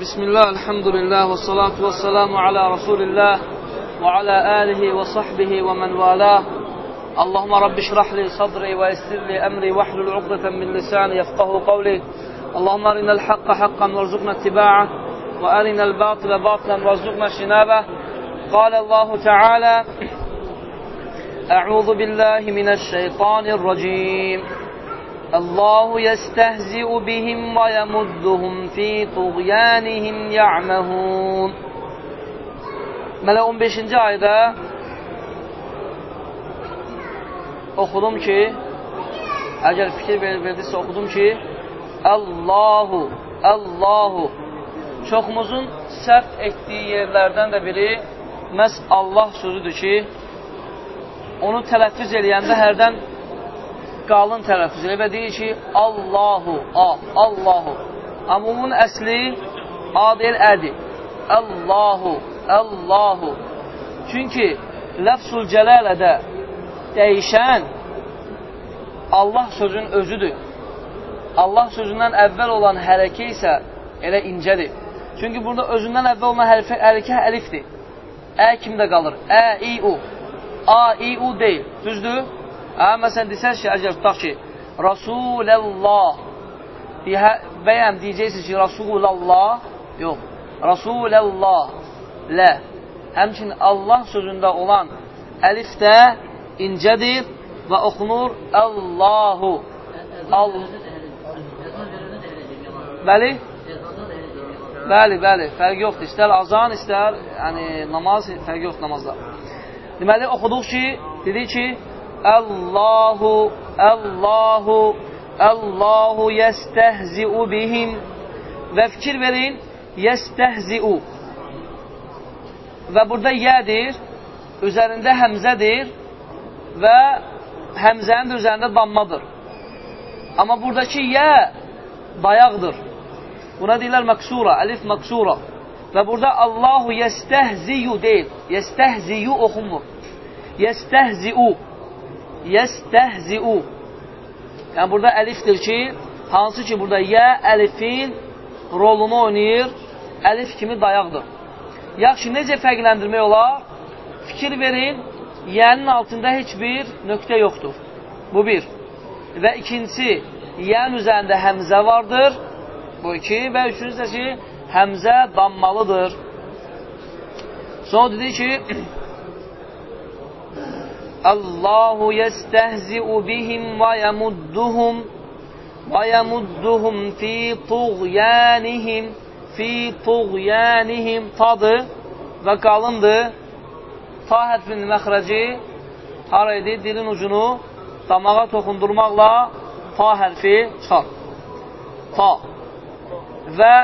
بسم الله الحمد لله والصلاة والسلام على رسول الله وعلى آله وصحبه ومن والاه. اللهم رب اشرح لي صدري ويسر لي أمري واحلل عقدة من لساني يفقه قولي. اللهم أرنا الحق حقا وارزقنا اتباعه وأرنا الباطل باطلا وارزقنا اجتنابه. قال الله تعالى أعوذ بالله من الشيطان الرجيم. Allahu yestehzi'u bihim ve yemudduhum fi tuğyanihim ya'mehun. Mələ 15-ci ayda oxudum ki, əgər fikir verdirsə oxudum ki, Allahu, Allahu çoxumuzun səhv etdiyi yerlərdən də biri məhz Allah sözüdür ki, onu tələffüz eləyəndə hərdən qalın tələffüz elə və deyir ki, Allahu, A, Allahu. Amma bunun əsli A deyil, ədir. Allahu, Allahu. Çünki ləfsul cələlədə dəyişən Allah sözün özüdür. Allah sözündən əvvəl olan hərəkə isə elə incədir. Çünki burada özündən əvvəl olan hərəkə, hərəkə əlifdir. Ə kimdə qalır? Ə, i, u. A, i, u deyil. Düzdür? Hə, məsələn, desəz ki, əgər tutaq ki, Rasulallah deyə, bəyəm deyəcəksiniz ki, Rasulallah yox, Rasulallah lə həmçinin Allah sözündə olan əlif də incədir və oxunur Allahu Al Bəli? Bəli, bəli, fərq yoxdur. İstər azan, istər yəni, namaz, fərq yoxdur namazda. Deməli, oxuduq ki, dedik ki, Allahu, Allahu, Allahu yəstəhzi'u bihim və fikir verin, yəstəhzi'u və burada yədir, üzərində həmzədir və həmzənin də üzərində dammadır. Amma buradakı yə dayaqdır. Buna deyirlər məksura, əlif məksura. Və burada Allahu yəstəhziyu deyil, yəstəhziyu oxunmur. Yəstəhziu, yəstəhziu. Yəni burada əlifdir ki, hansı ki burada yə əlifin rolunu oynayır, əlif kimi dayaqdır. Yaxşı, necə fərqləndirmək olar? Fikir verin, yənin altında heç bir nöqtə yoxdur. Bu bir. Və ikincisi, yənin üzərində həmzə vardır. Bu iki. Və üçüncüsü ki, həmzə dammalıdır. Sonra dedi ki, Allahu yəstəhzi'u bihim və yəmudduhum və yəmudduhum fi tuğyanihim fi tuğyanihim tadı və qalındır. Ta hərfinin məxrəci hara idi? Dilin ucunu damağa toxundurmaqla ta hərfi çıxar. Ta. Və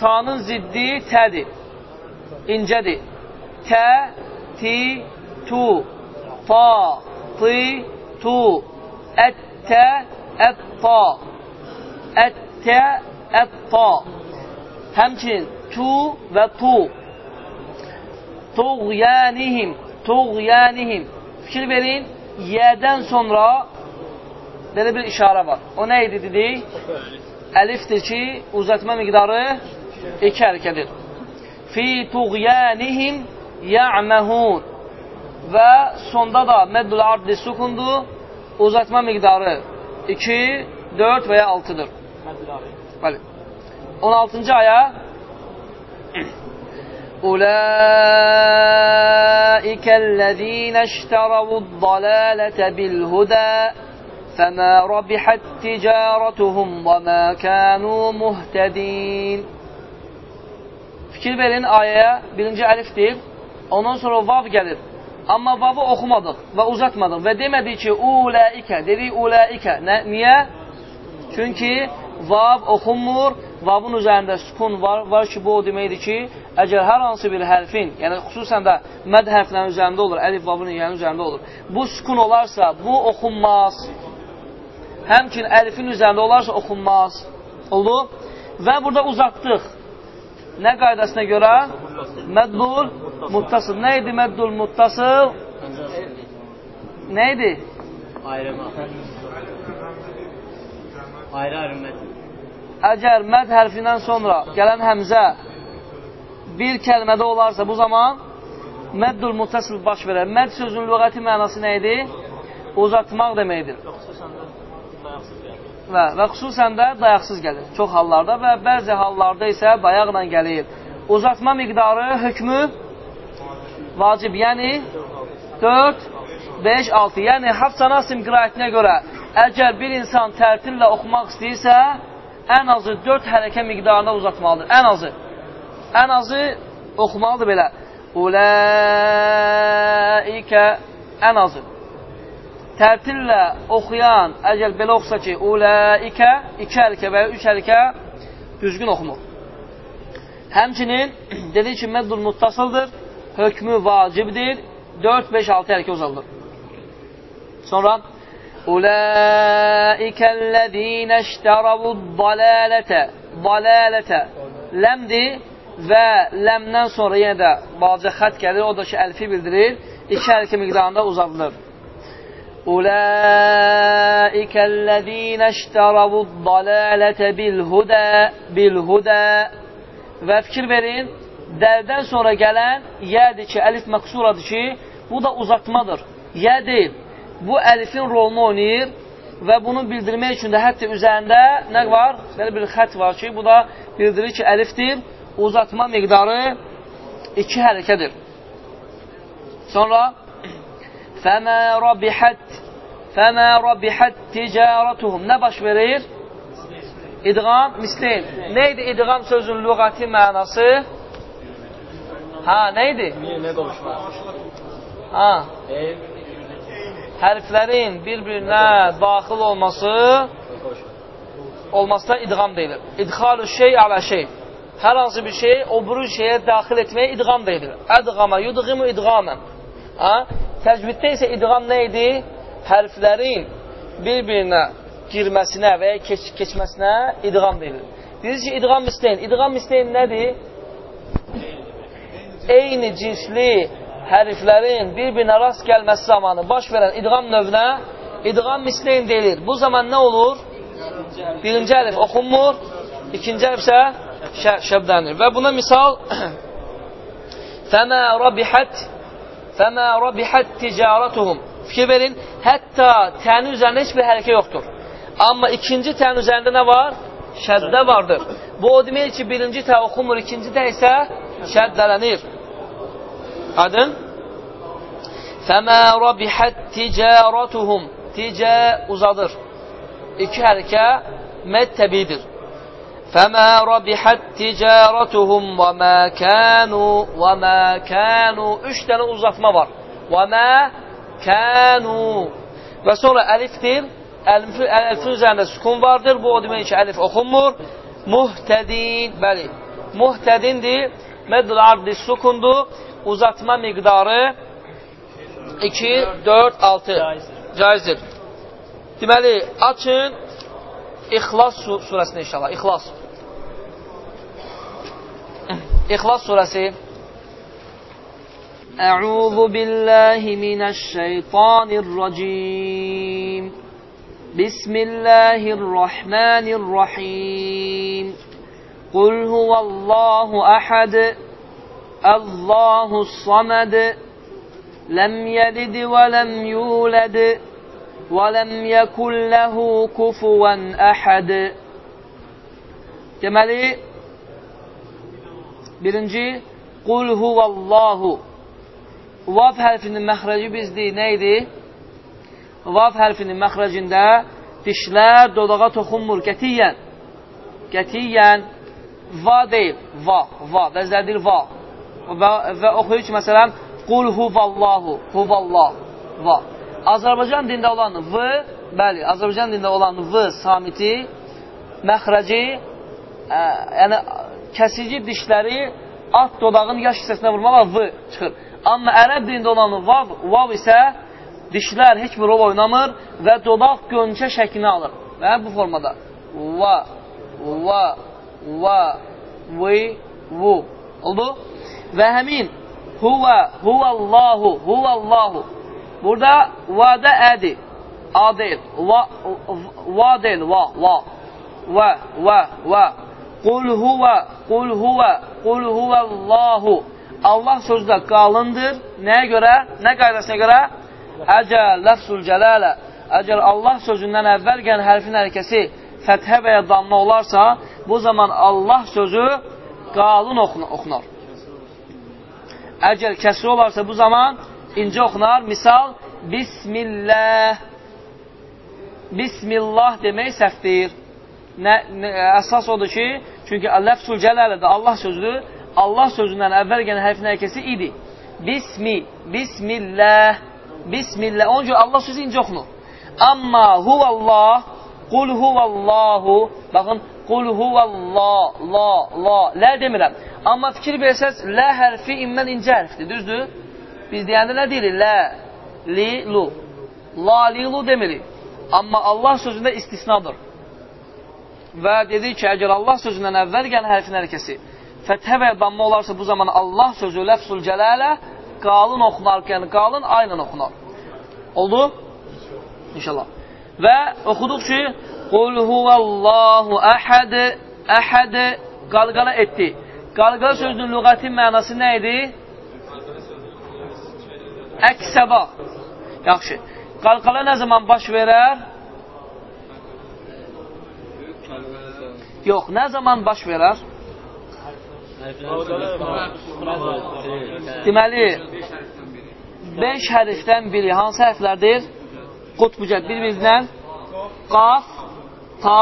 tanın ziddi tədir. İncədir. Tə, ti, tu, ta, ti, tu, ət-tə, ət-ta, ət-tə, ət-ta. Həmçinin tu və tu. Tuğyanihim, tuğyanihim. Fikir verin, yədən sonra belə bir işarə var. O nə idi dedik? Əlifdir ki, uzatma miqdarı iki hərəkədir. Fi tuğyanihim ya'məhun və sonda da məddül ardli sukundur, uzatma miqdarı 2, 4 və ya 6-dır. Bəli. 16-cı aya أولئك الذين اشتروا الضلالة بالهدى فما ربحت تجارتهم وما كانوا مهتدين Fikir verin ayəyə birinci əlifdir, ondan sonra vav gəlir. Amma vavı oxumadıq və uzatmadıq və demədik ki, uləikə, dedik uləikə. Nə, niyə? Çünki vav oxunmur, vavın üzərində sukun var, var ki, bu o deməkdir ki, əgər hər hansı bir hərfin, yəni xüsusən də məd hərflərin üzərində olur, əlif vavın yəni üzərində olur, bu sukun olarsa, bu oxunmaz. Həmçin əlifin üzərində olarsa, oxunmaz. Oldu? Və burada uzatdıq. Nə qaydasına görə? Məddul muttasıl. Nə idi məddul muttasıl? Nə idi? Ayrıma. Ayrı-ayrı məd. Əgər məd hərfindən sonra gələn həmzə bir kəlmədə olarsa bu zaman məddül muttasil baş verər. Mədd sözünün lüğəti mənası nə idi? Uzatmaq deməkdir. Və, və xüsusən də dayaqsız gəlir. Çox hallarda və bəzi hallarda isə dayaqla gəlir. Uzatma miqdarı hökmü vacib, yəni 4, 5, 6. Yəni, Hafsan Asim qirayətinə görə əgər bir insan tərtillə oxumaq istəyirsə, ən azı 4 hərəkə miqdarında uzatmalıdır. Ən azı. Ən azı oxumalıdır belə. Uləikə ən azı. Tərtillə oxuyan, əgər belə oxusa ki, uləikə, iki hərəkə və ya üç hərəkə düzgün oxumur. Həmçinin dediyi ki, məddul muttasıldır, hökmü vacibdir, 4, 5, 6 hərəkə uzaldır. Sonra Ulaikəllezîne işteravu'd-dalâlete Dalâlete Ləmdir və ləmdən sonra yenə də balaca xət gəlir, o da ki, əlfi bildirir. İki hərəkə miqdarında uzadılır. Ulaikəllezîne işteravu'd-dalâlete bil-hudə bil-hudə və fikir verin, dəldən sonra gələn yədir ki, əlif məqsuradır ki, bu da uzatmadır. Yə deyil bu əlifin rolunu oynayır və bunu bildirmək üçün də hətta üzərində nə var? Belə bir xət var ki, bu da bildirir ki, əlifdir. Uzatma miqdarı iki hərəkədir. Sonra Fəmə rabihət Fəmə rabihət ticaratuhum Nə baş verir? İdğam, misleyin. Neydi idğam sözün lügəti mənası? Ha, neydi? Ha. Hərflərin bir-birinə daxil olması olmasına idğam deyilir. İdxalü şey alə şey. Hər hansı bir şey o buru şeyə daxil etməyə idğam deyilir. Ədğama, yudğimu idğamən. Ha? Təcviddə isə idğam nə idi? Hərflərin bir-birinə girməsinə və ya keç keçməsinə idğam deyilir. Deyilir ki, idğam misleyin. İdğam misleyin nədir? Eyni cinsli hərflərin bir-birinə rast gəlməsi zamanı baş verən idğam növünə idğam misleyn deyilir. Bu zaman nə olur? Birinci hərf oxunmur, ikinci hərf isə şəbdənir. Və buna misal Fəmə rabihət Fəmə rabihət ticaratuhum Fikir verin, hətta tənin üzərində heç bir hərəkə yoxdur. Amma ikinci tənin üzərində nə var? Şəddə vardır. Bu o deməkdir ki, birinci tə oxunmur, ikinci tə isə şəddələnir. Aydın? Fəmə rabihət ticaratuhum Ticə uzadır. İki hərəkə məd təbidir. Fəmə rabihət ticaratuhum və mə kənu və mə kənu Üç dənə uzatma var. Və mə kənu Və sonra əlifdir. Əlifin üzərində sükun vardır. Bu o demək ki, əlif oxunmur. Muhtədin, bəli. Muhtədindir. Məddül ardi sukundur uzatma miqdarı 2, 4, 6 caizdir. Deməli, açın İxlas surəsini inşallah. İxlas. İxlas surəsi Əuzu billahi minəşşeytanirracim Bismillahirrahmanirrahim Qul huvallahu əhəd الله الصمد لم يلد ولم يولد ولم يكن له كفوا أحد Deməli, birinci, Qul huvallahu. Vav hərfinin məxrəci bizdir, nə idi? Vav hərfinin məxrəcində dişlər dodağa toxunmur, qətiyyən. Qətiyyən, va deyil, va, va, bəzlərdir va və, və oxuyur ki, məsələn, Qul huvallahu, huvallah, va. Azərbaycan dində olan v, bəli, Azərbaycan dində olan v samiti, məxrəci, ə, yəni kəsici dişləri at dodağın yaş hissəsinə vurmağa v çıxır. Amma ərəb dilində olan vav, vav isə dişlər heç bir rol oynamır və dodaq gönçə şəklini alır. Və bu formada. Va, va, va, vi, vu. Oldu? Və həmin huvə, huvəllahu, huvəllahu. Burada vədə ədir. A deyil. Va, va deyil. Va, va. Və, və, və. Qul huva, qul huva, qul huvallahu. Allah sözü də qalındır. Nəyə görə? Nə qaydasına görə? Əcəl, ləfsul cələlə. Əgər Allah sözündən əvvəl gələn hərfin hərəkəsi fəthə və ya damla olarsa, bu zaman Allah sözü qalın oxunar. Əgər kəsri olarsa, bu zaman incə oxunar. Misal, Bismillah. Bismillah demək səhvdir. Nə, nə, əsas odur ki, çünki ləfsul cələlədə Allah sözüdür. Allah sözündən əvvəl gələn hərfin hərəkəsi idi. Bismi, Bismillah, Bismillah. Onun üçün Allah sözü incə oxunur. Amma huvallah, qul huvallahu, baxın, qul huvallah, la, la, lə demirəm. Amma fikir versəz, lə hərfi immən incə hərfdir, düzdür? Biz deyəndə nə deyirik? Lə, li, lu. La, li, lu demirik. Amma Allah sözündə istisnadır. Və dedik ki, əgər Allah sözündən əvvəl gələn hərfin hərəkəsi fəthə və damma olarsa bu zaman Allah sözü ləfsul cələlə qalın oxunarkən qalın aynən oxunar. Oldu? İnşallah. Və oxuduq ki, Qul huvallahu əhəd, əhəd qalqala etdi. Qalqala sözünün lüğəti mənası nə idi? Əksəba. Yaxşı. Qalqala nə zaman baş verər? Yox, nə zaman baş verər? Deməli, 5 hərfdən biri hansı hərflərdir? Qutbucət bir-birindən qaf, ta,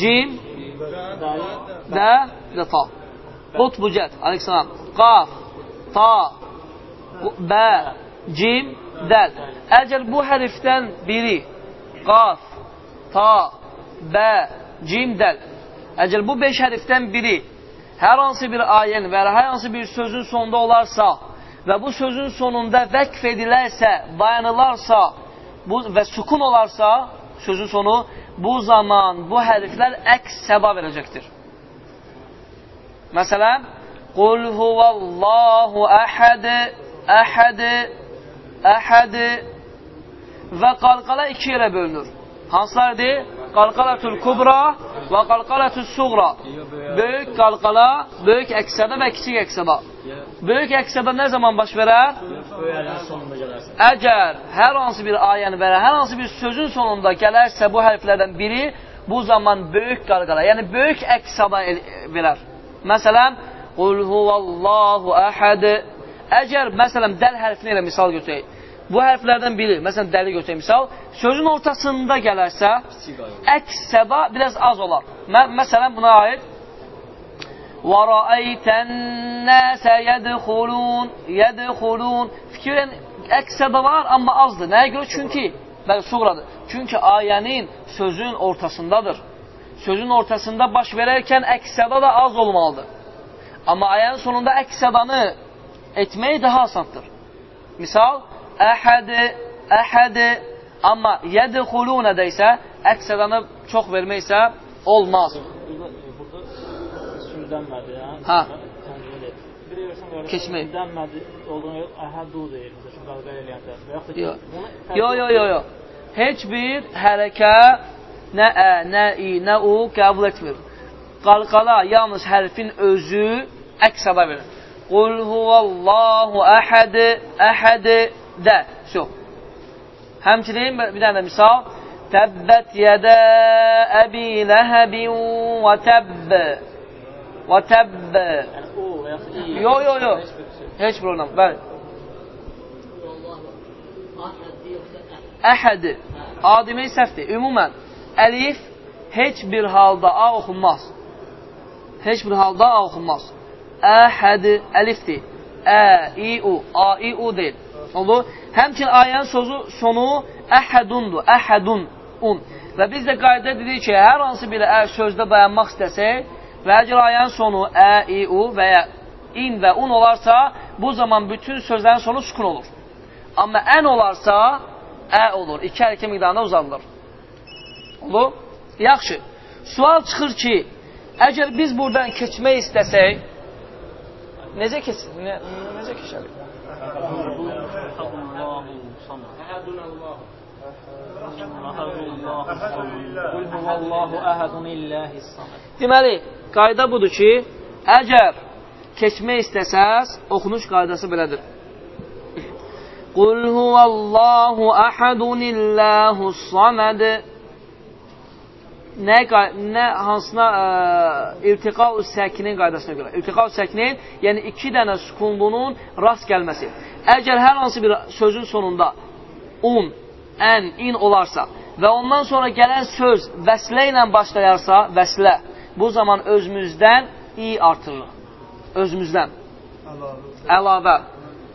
cim, də və ta. Qutbucət, aleyhissalam, qaf, ta, bə, cim, dəl. Əgər bu hərfdən biri qaf, ta, bə, cim, dəl. Əgər bu 5 hərfdən biri hər hansı bir ayənin və hər hansı bir sözün sonunda olarsa və bu sözün sonunda vəqf edilərsə, dayanılarsa bu, və sukun olarsa, sözün sonu, bu zaman bu hərflər əks səba verəcəkdir. Məsələn, Qul huvallahu əhəd, əhəd, əhəd və qalqala iki yerə bölünür. Hansılardır? Qalqalatul kubra və qalqalatul suğra. Böyük qalqala, böyük əksəbə və kiçik əksəbə. Böyük əksəbə nə zaman baş verər? Əgər hər hansı bir ayəni və hər hansı bir sözün sonunda gələrsə bu hərflərdən biri, bu zaman böyük qalqala, yəni böyük əksəbə verər. Məsələn, Qul huvallahu əhəd. Əgər, məsələn, dəl hərfini ilə misal götürək. Bu hərflərdən biri, məsələn, dəli götürək misal, sözün ortasında gələrsə, əks səba biraz az olar. Mə məsələn, buna aid وَرَأَيْتَ النَّاسَ يَدْخُلُونَ يَدْخُلُونَ Fikrin əks səba var, amma azdır. Nəyə görə? Çünki, bəli, suğradır. Çünki ayənin sözün ortasındadır. Sözün ortasında baş verərkən əks səba da az olmalıdır. Amma ayənin sonunda əks səbanı etmək daha asandır. Misal, əhədi, əhədi, amma yədxulunədə isə əks sədanı çox vermək isə olmaz. Dənmədi, yəni. Hə. Bir yersən var. Keçmək. Dənmədi olduğunu yox, əhədu deyir. Məsələn, qalqa eləyəndə. Yox. Yo, yo, yo, yo. Heç bir hərəkə nə ə, nə i, nə u qəbul etmir. Qalqala yalnız hərfin özü əks səda verir. Qul huvallahu əhəd, əhəd də. Yox. Həmçinin bir dənə misal. Təbbət yədə əbi ləhəbin və təbb. Və təbb. Yəni o və yaxud i. Yo, yo, yo. Heç bir oynam. Bəli. Əhədi. A demək səhvdir. Ümumən, əlif heç bir halda A oxunmaz. Heç bir halda A oxunmaz. Əhədi əlifdir. Ə, i, u. A, i, u deyil. Oldu? Həmçin ayənin sözü sonu əhədundur. Əhədun, un. Və biz də qayda dedik ki, hər hansı bir ə sözdə dayanmaq istəsək və əgər ayənin sonu ə, i, u və ya in və un olarsa, bu zaman bütün sözlərin sonu sukun olur. Amma ən olarsa, ə olur. İki hərəkə miqdarında uzanılır. Olur? Yaxşı. Sual çıxır ki, əgər biz buradan keçmək istəsək, necə keç ne, necə keçərik? Qul huvallahu əhədun illahis samad. Deməli, qayda budur ki, əgər keçmək istəsəz, oxunuş qaydası belədir. Qul huvallahu əhədun illahus saməd nə, nə hansına ə, irtiqa-ı səkinin qaydasına görə. İrtiqa-ı səkinin, yəni iki dənə sukunlunun rast gəlməsi. Əgər hər hansı bir sözün sonunda un, ən, in olarsa və ondan sonra gələn söz vəslə ilə başlayarsa, vəslə, bu zaman özümüzdən i artırırıq. Özümüzdən. Əlavə.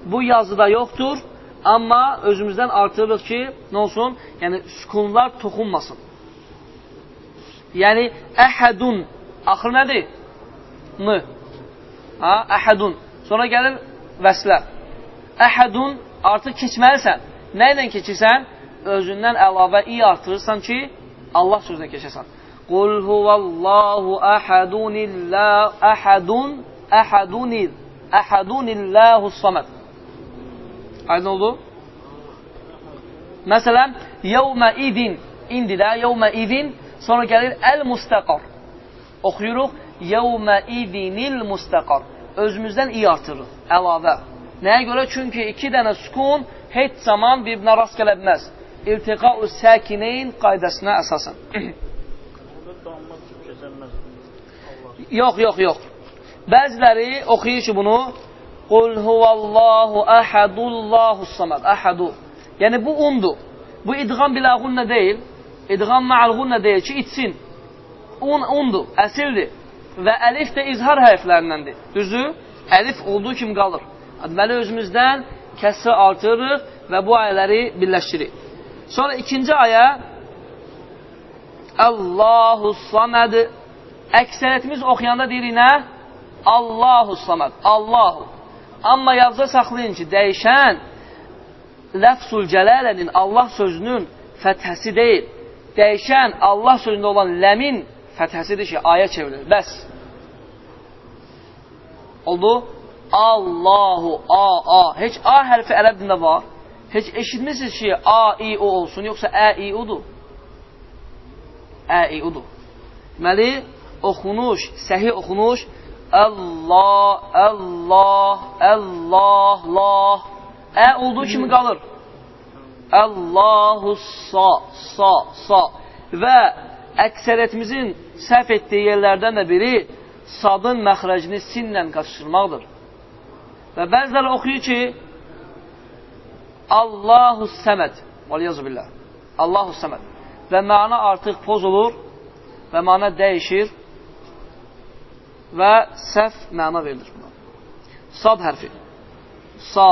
Bu yazıda yoxdur, amma özümüzdən artırırıq ki, nə olsun? Yəni, sükunlar toxunmasın. Yəni, əhədun. Axır nədir? M. Ha, əhədun. Sonra gəlir vəslə. Əhədun artıq keçməlisən. Nə ilə keçirsən? Özündən əlavə i artırırsan ki, Allah sözünə keçəsən. Qul huvallahu əhədunillə əhədun əhədunil əhədunillahus saməd. Aydın oldu? Məsələn, yevmə idin indidə, yevmə idin sonra gəlir əl-mustəqar. Oxuyuruq, yevmə idinil mustəqar. Özümüzdən i artırırıq, əlavə. Nəyə görə? Çünki iki dənə sukun heç zaman bir-birinə rast gələ bilməz. İrtiqa-ı səkinin qaydasına əsasən. yox, yox, yox. Bəziləri oxuyur ki bunu Qul huvallahu əhədullahu samad. Əhədu. Yəni bu undur. Bu idğam biləğunna deyil. İdğam ma'alğunna deyil ki, içsin. Un undur, əsildir. Və əlif də izhar hərflərindəndir. Düzü, əlif olduğu kimi qalır. Deməli, özümüzdən kəsri artırırıq və bu ayələri birləşdiririk. Sonra ikinci ayə Allahu saməd Əksəriyyətimiz oxuyanda deyirik nə? Allahu saməd. Allahu. Amma yadda saxlayın ki, dəyişən ləfsul cələlənin Allah sözünün fəthəsi deyil. Dəyişən Allah sözündə olan ləmin fəthəsidir ki, aya çevrilir. Bəs. Oldu? Allahu, A, A. Heç A hərfi ərəb dində var. Heç eşitmişsiniz ki, A, I, O olsun, yoxsa Ə, I, Udur. Ə, I, Udur. Deməli, oxunuş, səhi oxunuş, Allah, Allah, Allah, Allah. Ə olduğu kimi qalır. Allahu sa, sa, sa. Və əksəriyyətimizin səhv etdiyi yerlərdən də biri sadın məxrəcini sinlə qaçışdırmaqdır. Və bəziləri oxuyur ki, Allahu səməd. Vəliyyəzu billah. Allahu səməd. Və məna artıq poz olur və məna dəyişir və səhv məna verilir buna. Sad hərfi. Sa,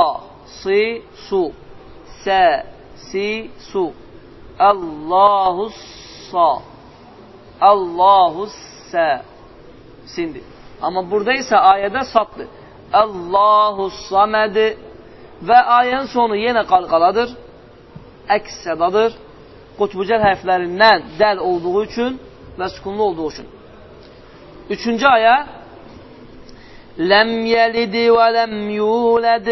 si, su. Sə, si, su. Allahu sa. Allahu sə. Sindir. Amma burada isə ayədə saddır. Allahu saməd və ayənin sonu yenə qalqaladır. Əks sədadır. Qutbucəl hərflərindən dəl olduğu üçün və sükunlu olduğu üçün. Üçüncü ayə Ləm yəlidi və ləm yulad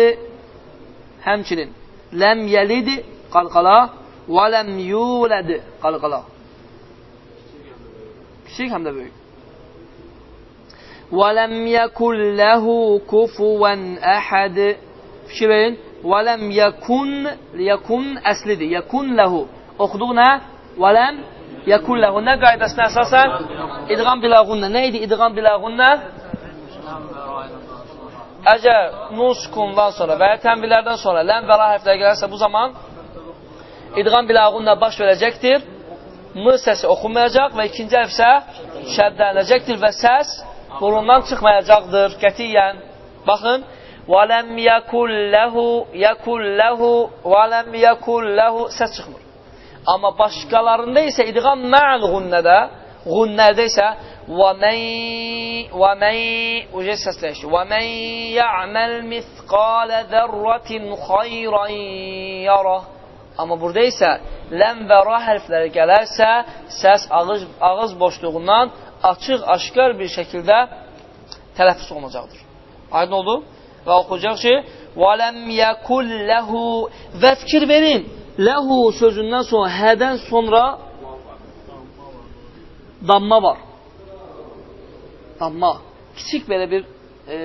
Həmçinin Ləm yəlidi qalqala və ləm yulad qalqala Kiçik həm də böyük. Və ləm yəkun ləhu kufuvən əhəd Fikir verin. Və ləm yəkun yəkun əslidir. Yəkun ləhu. Oxuduq nə? Və ləm yəkun ləhu. Nə qaydasına əsasən? İdğam biləğunnə. Nə idi idğam biləğunnə? Əgər nun sukundan sonra və ya tənvillərdən sonra ləm və ra hərflər gələrsə bu zaman idğam biləğunnə baş verəcəkdir. M səsi oxunmayacaq və ikinci hərf isə şəddələnəcəkdir və səs burundan çıxmayacaqdır qətiyyən. Baxın, وَلَمْ يَكُلْ لَهُ يَكُلْ لَهُ وَلَمْ يَكُلْ لَهُ səs çıxmır. Amma başqalarında isə idğam mə'l gunnədə, gunnədə isə وَمَنْ وَمَنْ uca səsləyişdir. وَمَنْ يَعْمَلْ مِثْقَالَ ذَرَّةٍ خَيْرًا يَرَهُ Amma burada isə ləm və ra hərfləri gələrsə, səs ağız, ağız boşluğundan açıq, aşkar bir şəkildə tələffüz olunacaqdır. Aydın oldu? Və oxuyacaq ki, وَلَمْ يَكُلْ لَهُ Və fikir verin, ləhu sözündən sonra, hədən sonra damma var. damma. Kiçik belə bir e,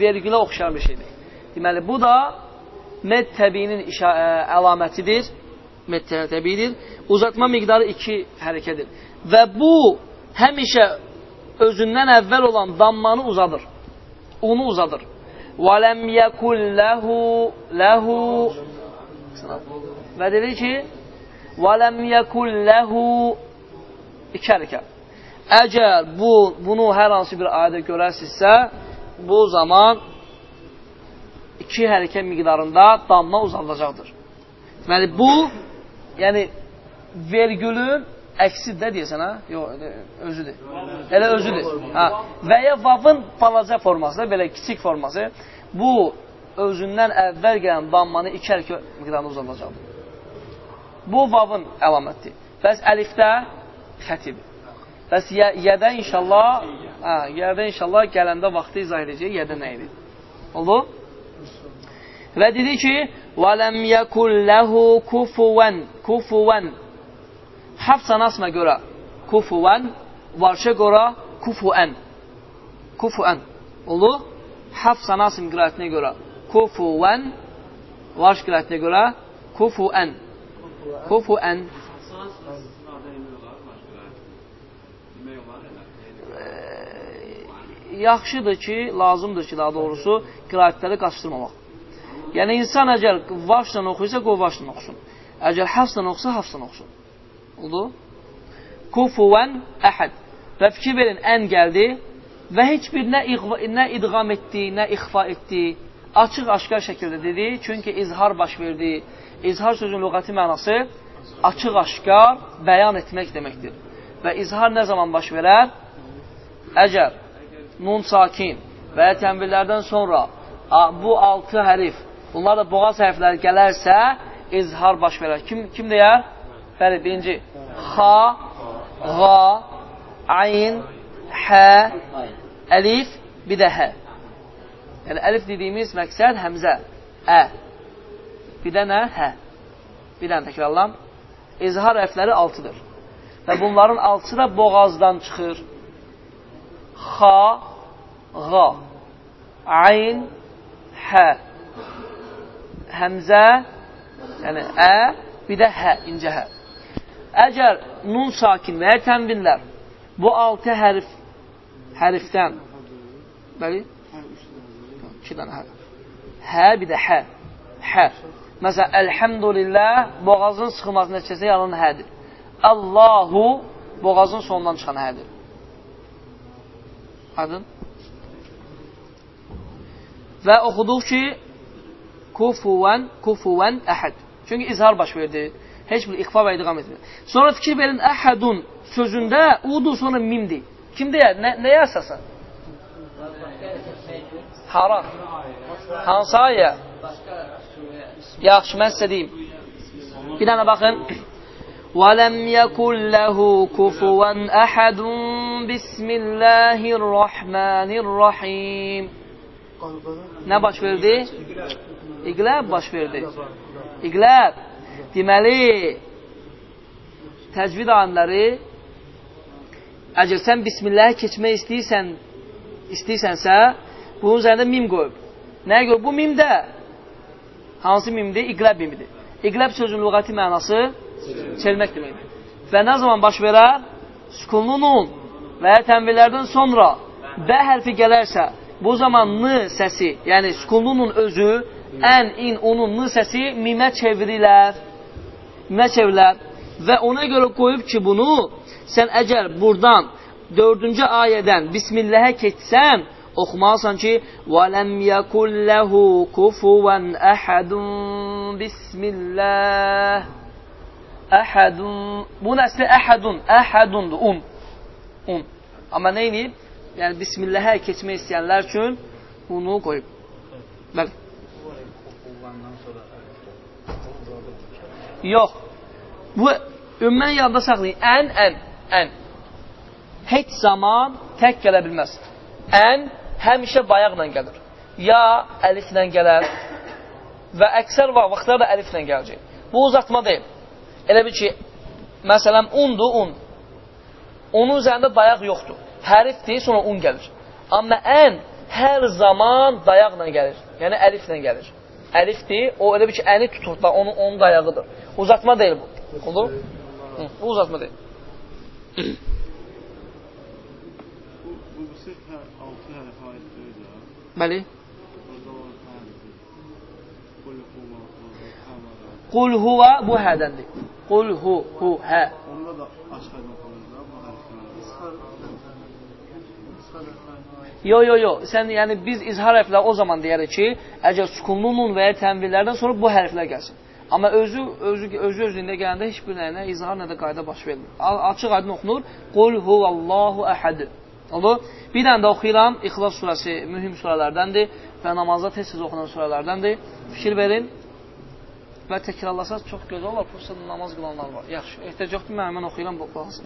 vergülə oxşar bir şeydir. Deməli, bu da med təbiinin işa, ə, əlamətidir. Med təbiidir. Uzatma miqdarı 2 hərəkədir. Və bu həmişə özündən əvvəl olan dammanı uzadır. Unu uzadır. Və ləm yəkul ləhu ləhu və dedi ki və ləm yəkul ləhu iki hərəkə. Əgər bu, bunu hər hansı bir ayədə görərsinizsə, bu zaman iki hərəkət miqdarında damma uzadılacaqdır. Deməli, bu, yəni, vergülün əksidir də deyəsən, hə? Yox, özüdür. Elə özüdür. Hə. Və ya vavın balaca forması da, belə kiçik forması, bu, özündən əvvəl gələn dammanı iki hərəkət miqdarında uzadılacaqdır. Bu, vavın əlamətidir. Bəs əlifdə xətib. Bəs yə, yədə inşallah, hə, yədə inşallah gələndə vaxtı izah edəcək, yədə nə idi? Oldu? Və dedi ki, وَلَمْ يَكُلْ لَهُ كُفُوًا كُفُوًا Hafsa nasma görə kufuən, varşa görə kufuən. Kufuən. Oldu? Hafsa nasım qirayətinə görə kufuən, varş qirayətinə görə kufuən. Kufuən. yaxşıdır ki, lazımdır ki, daha doğrusu qiraətləri qaçdırmamaq. Yəni, insan əgər vaşla oxuysa, qoy vaşla oxusun. Əgər hafsla oxusa, hafsla oxusun. Oldu? Kufuvən əhəd. Və fikir verin, ən gəldi və heç bir nə, iğva, nə idğam etdi, nə ixfa etdi. Açıq-aşkar şəkildə dedi, çünki izhar baş verdi. İzhar sözün lüğəti mənası açıq-aşkar bəyan etmək deməkdir. Və izhar nə zaman baş verər? Əgər nun sakin və ya tənvillərdən sonra bu altı hərif, bunlar da boğaz hərfləri gələrsə, izhar baş verər. Kim, kim deyər? Bəli, birinci. Xa, ğa, ayn, hə, əlif, bir də hə. Yəni, əlif dediyimiz məqsəd həmzə, ə. Bir də nə? Hə. Bir dənə təkrarlam. İzhar hərfləri altıdır. Və bunların altısı da boğazdan çıxır xa, ğa, ayn, hə, həmzə, yəni ə, bir də hə, incə hə. Əgər nun sakin və ya tənvinlər bu altı hərf, hərfdən, bəli, iki dənə hə, hə, bir də hə, hə. Məsələn, əlhəmdülillah boğazın sıxılması nəticəsində yalan hədir. Allahu boğazın sonundan çıxan hədir. Aydın? Və oxuduq ki, kufuvan kufuvan ahad. Çünki izhar baş verdi. Heç bir ikfa və idgam etmir. Sonra fikir verin ahadun sözündə udu sonra mimdir. Kimde ya? Nə, neye asasen? Hara. Hansaya. Yaxşı, mən sizə deyim. Bir dənə baxın. وَلَمْ يَكُنْ لَهُ كُفُوًا أَحَدٌ بِسْمِ اللّٰهِ الرَّحْمَنِ الرَّحِيمِ Ne baş verdi? İqləb baş verdi. İqləb. Deməli, təcvid alimləri əgər sən bismillah keçmək istəyirsən, istəyirsənsə, bunun üzərində mim qoyub. Nəyə görə? Bu mim də hansı mimdir? İqləb mimidir. İqləb sözün lüğəti mənası çelmək deməkdir. Və nə zaman baş verər? Sükunlu nun və ya tənvillərdən sonra bə hərfi gələrsə, bu zaman n səsi, yəni sükunlu nun özü, ən, in, onun n səsi mimə çevrilər. Mimə çevrilər. Və ona görə qoyub ki, bunu sən əgər buradan dördüncü ayədən Bismilləhə keçsən, oxumalısan ki, وَلَمْ يَكُلْ لَهُ كُفُوًا أَحَدٌ بِسْمِ اللَّهِ Əhədun. Bunun əsli əhədun. Əhədundur. Un. Un. Amma nə inib? Yəni, bismilləhə keçmək istəyənlər üçün unu qoyub. Bəli. Yox. Bu, ümmən yadda saxlayın. Ən, ən, ən. Heç zaman tək gələ bilməz. Ən həmişə bayaqla gəlir. Ya əliflə gələr və əksər vaxtlar da əliflə gələcək. Bu uzatma deyil. Elə bil ki, məsələn, undur, un. Onun üzərində bayaq yoxdur. hərfdir, sonra un gəlir. Amma ən hər zaman dayaqla gəlir. Yəni əliflə gəlir. Əlifdir, o elə bir ki, əni tutur da, onun, onun dayağıdır. Uzatma deyil bu. Olur? Hı, bu uzatma deyil. Bəli. Qul huva, bu hədəndir. Qul hu, hu, hə. Onda da aşağı oxunur da bu hərflər. Yo, yo, yo. Sən, yəni biz izhar hərflər o zaman deyərik ki, əgər sukunlu nun və ya tənvillərdən sonra bu hərflər gəlsin. Amma özü özü özü özlüyündə gələndə heç bir nə izhar nə də qayda baş vermir. Açıq aydın oxunur. Qul huvallahu əhəd. Olur? Bir dənə də oxuyuram. İxlas surəsi mühüm surələrdəndir və namazda tez-tez oxunan surələrdəndir. Fikir verin və təkrarlasaz çox gözəl olar. Prosta namaz qılanlar var. Yaxşı. Ehtiyac yoxdur. Mən həmən oxuyuram bu qalsın.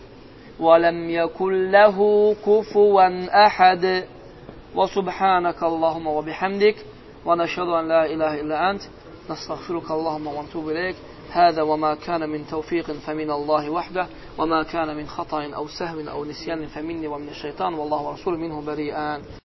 ولم يكن له كفوا أحد. وسبحانك اللهم وبحمدك ونشهد أن لا إله إلا أنت نستغفرك اللهم ونتوب إليك. هذا وما كان من توفيق فمن الله وحده وما كان من خطأ أو سهو أو نسيان فمني ومن الشيطان والله ورسوله منه بريئان